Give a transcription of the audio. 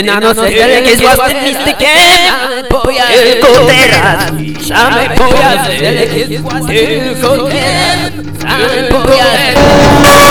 Ty na nocę Voy a własnym mistykiem Pojazd tylko teraz Same pojazdy a z własnym Tylko ten Same pojazdy